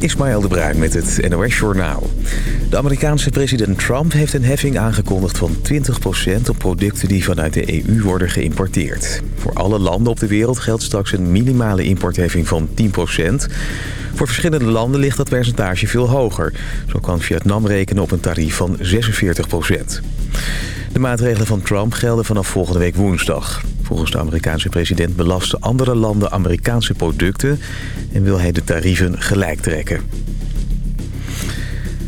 Ismaël de Bruin met het NOS Journaal. De Amerikaanse president Trump heeft een heffing aangekondigd van 20% op producten die vanuit de EU worden geïmporteerd. Voor alle landen op de wereld geldt straks een minimale importheffing van 10%. Voor verschillende landen ligt dat percentage veel hoger. Zo kan Vietnam rekenen op een tarief van 46%. De maatregelen van Trump gelden vanaf volgende week woensdag. Volgens de Amerikaanse president belasten andere landen Amerikaanse producten... en wil hij de tarieven gelijk trekken.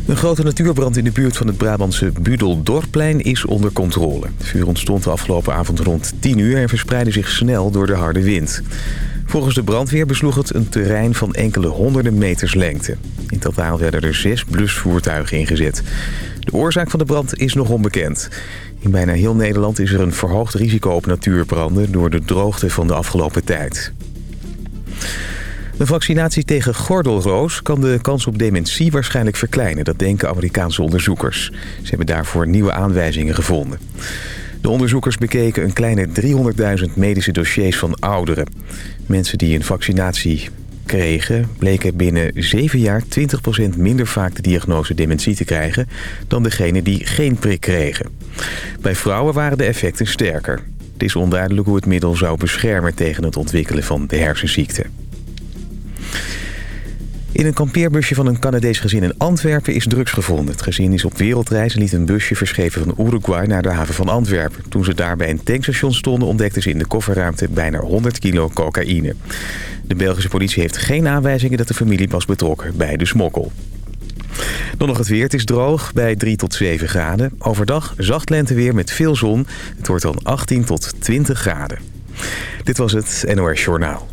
Een grote natuurbrand in de buurt van het Brabantse Budeldorpplein is onder controle. Het vuur ontstond de afgelopen avond rond 10 uur en verspreidde zich snel door de harde wind. Volgens de brandweer besloeg het een terrein van enkele honderden meters lengte. In totaal werden er zes blusvoertuigen ingezet. De oorzaak van de brand is nog onbekend. In bijna heel Nederland is er een verhoogd risico op natuurbranden... door de droogte van de afgelopen tijd. De vaccinatie tegen gordelroos kan de kans op dementie waarschijnlijk verkleinen. Dat denken Amerikaanse onderzoekers. Ze hebben daarvoor nieuwe aanwijzingen gevonden. De onderzoekers bekeken een kleine 300.000 medische dossiers van ouderen. Mensen die een vaccinatie kregen... bleken binnen 7 jaar 20% minder vaak de diagnose dementie te krijgen... dan degenen die geen prik kregen. Bij vrouwen waren de effecten sterker. Het is onduidelijk hoe het middel zou beschermen tegen het ontwikkelen van de hersenziekte. In een kampeerbusje van een Canadees gezin in Antwerpen is drugs gevonden. Het gezin is op wereldreis en liet een busje verschepen van Uruguay naar de haven van Antwerpen. Toen ze daar bij een tankstation stonden ontdekten ze in de kofferruimte bijna 100 kilo cocaïne. De Belgische politie heeft geen aanwijzingen dat de familie was betrokken bij de smokkel. Dan nog het weer. Het is droog bij 3 tot 7 graden. Overdag zacht lenteweer met veel zon. Het wordt dan 18 tot 20 graden. Dit was het NOS Journaal.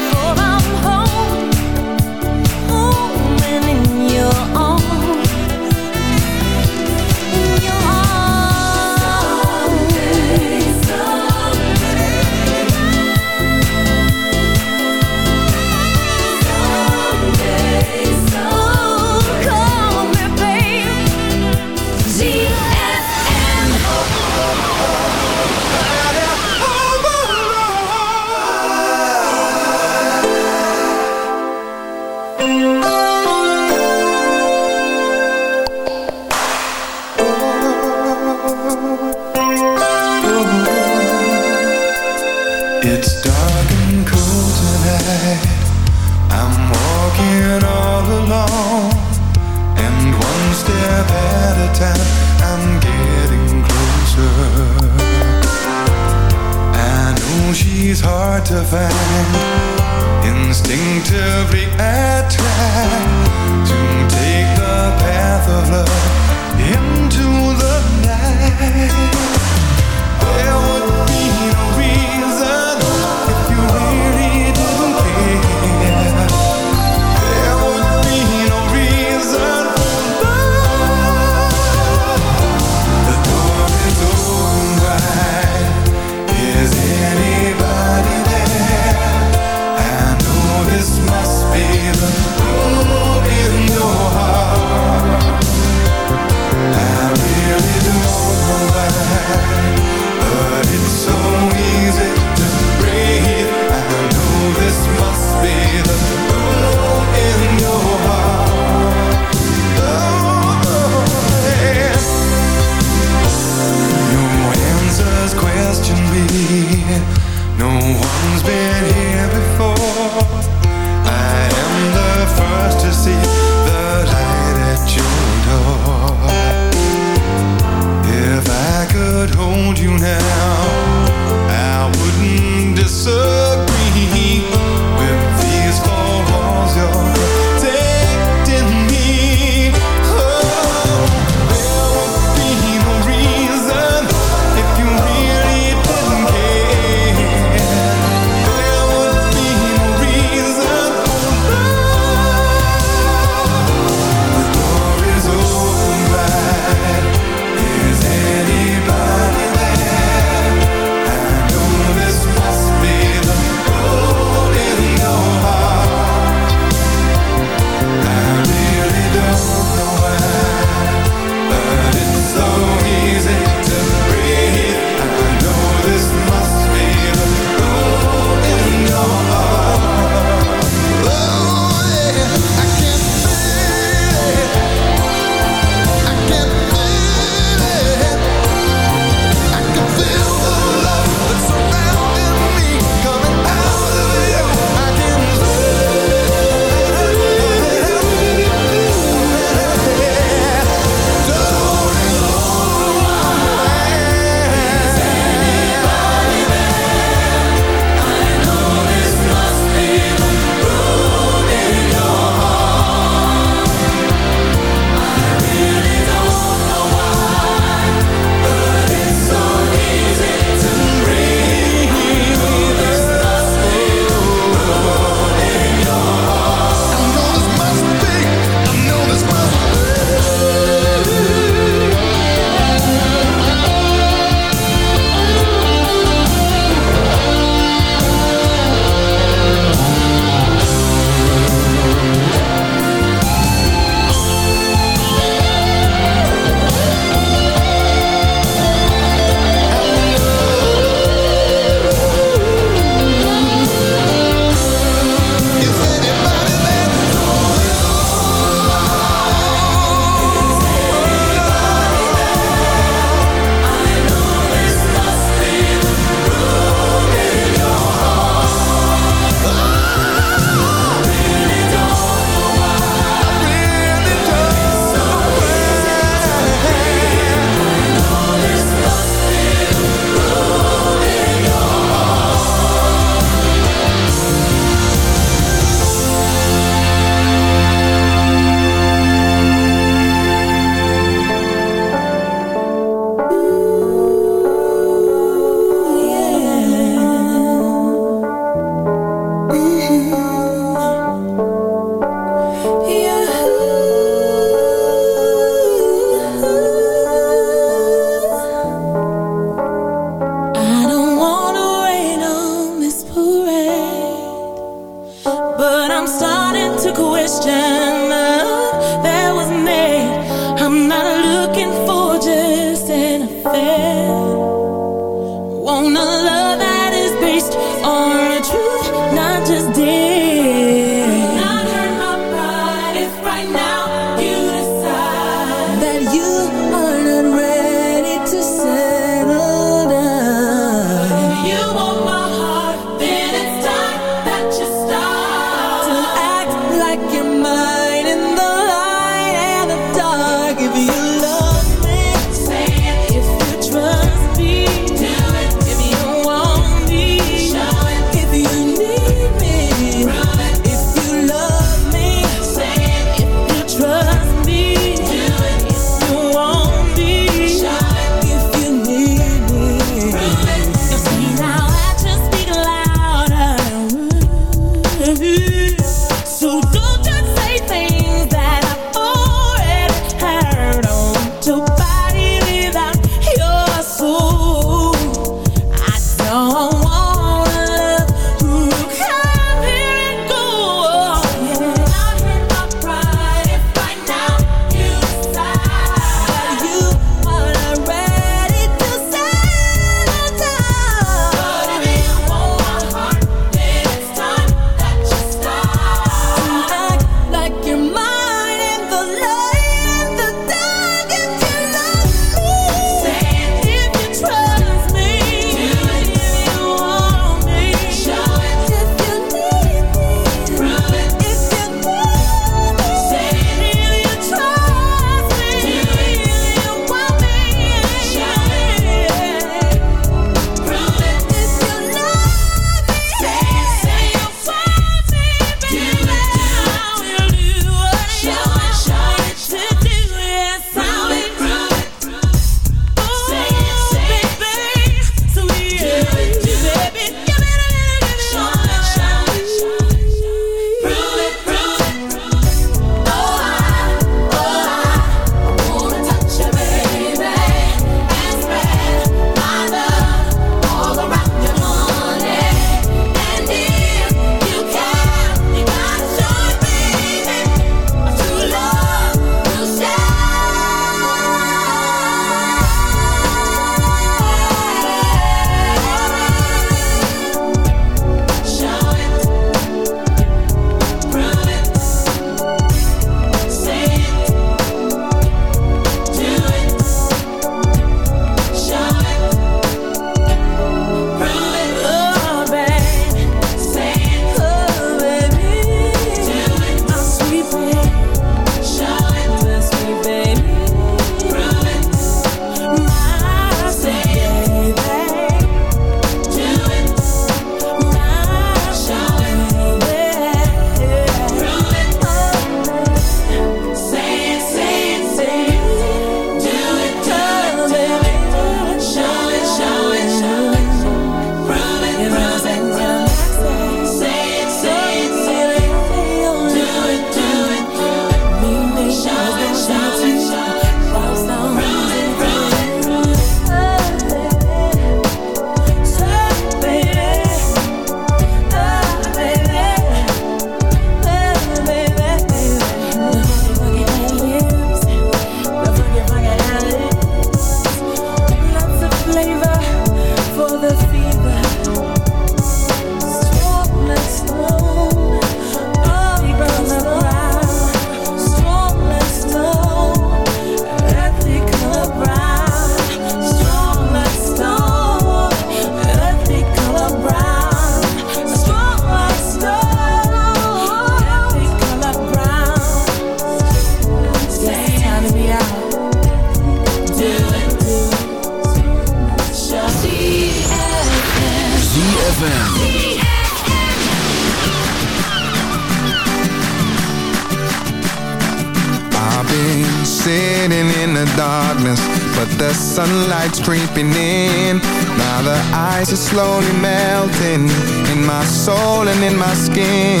Skin.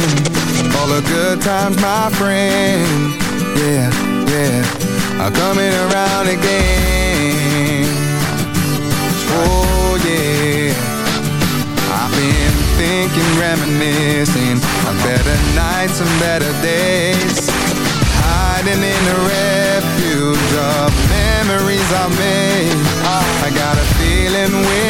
All the good times, my friend. Yeah, yeah. Are coming around again. Oh, yeah. I've been thinking, reminiscing On better nights and better days. Hiding in the refuge of memories I made. I got a feeling within,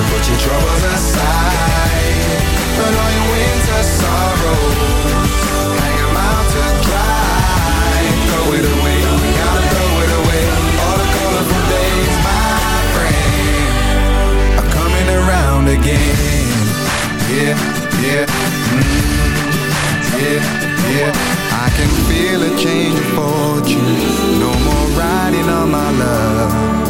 So put your troubles aside. Put all your winter sorrows Hang them out to dry. Throw it away, we gotta throw it away. All the colorful days, my friend Are coming around again. Yeah, yeah, mm, yeah, yeah. I can feel a change of fortune. No more riding on my love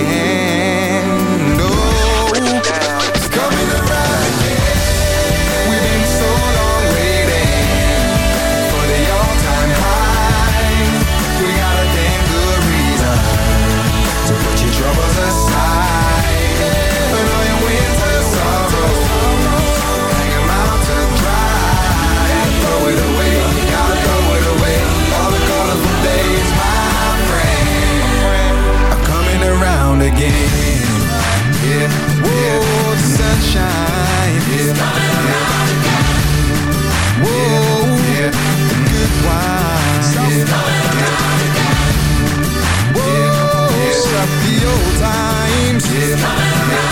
again. Yeah, Whoa, the sunshine. Yeah, yeah. Whoa, yeah, the good wine. Yeah, Whoa, yeah. the old times. Yeah,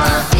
my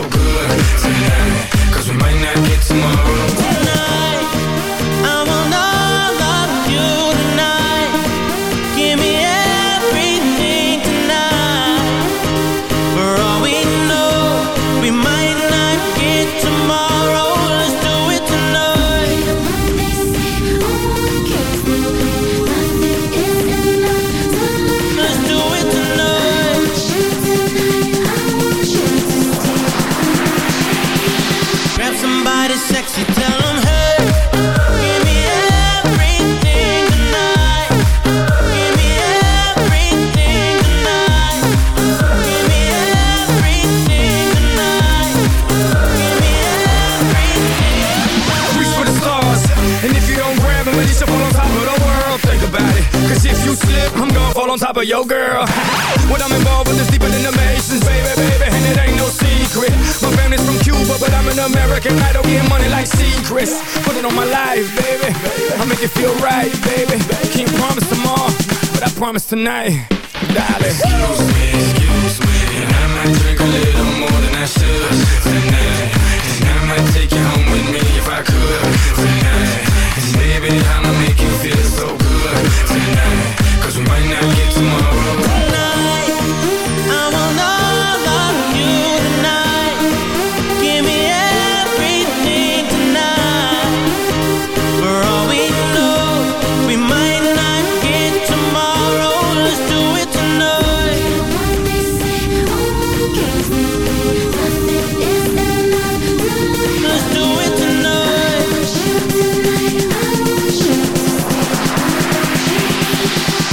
night.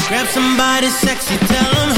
Grab somebody sexy, tell them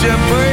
Egypt.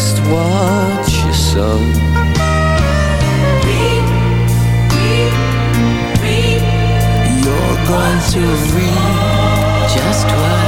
just watch your son. Reap, reap, reap. You're going to reap just what.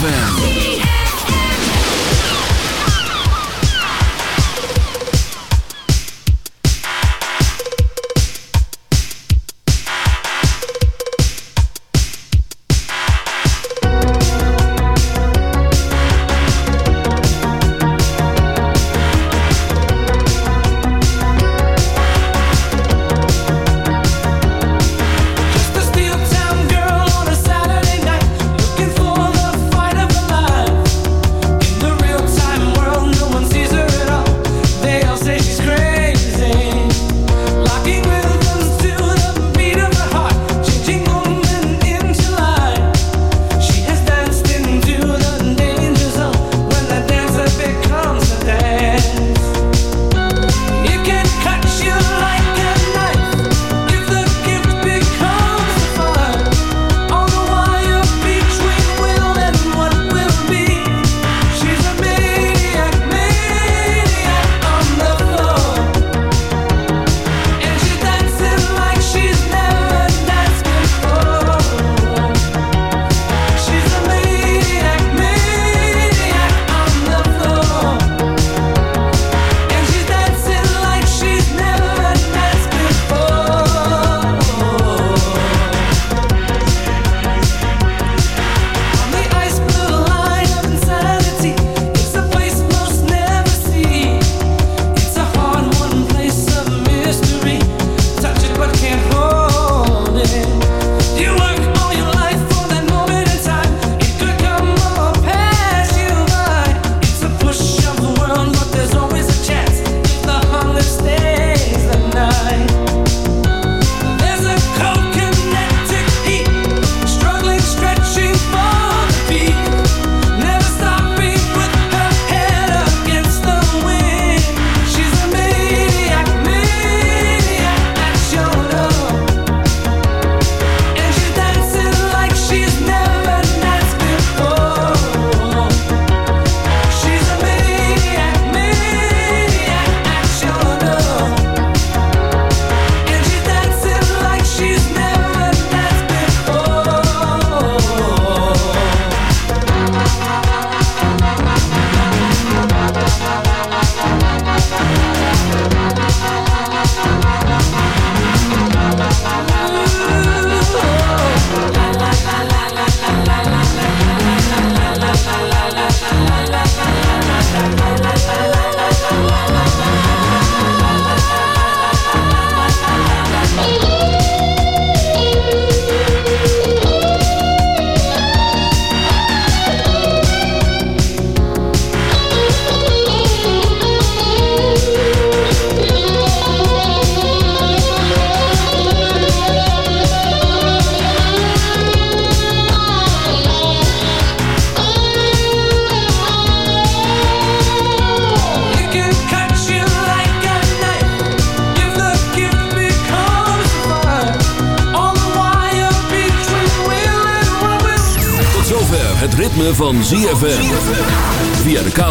Het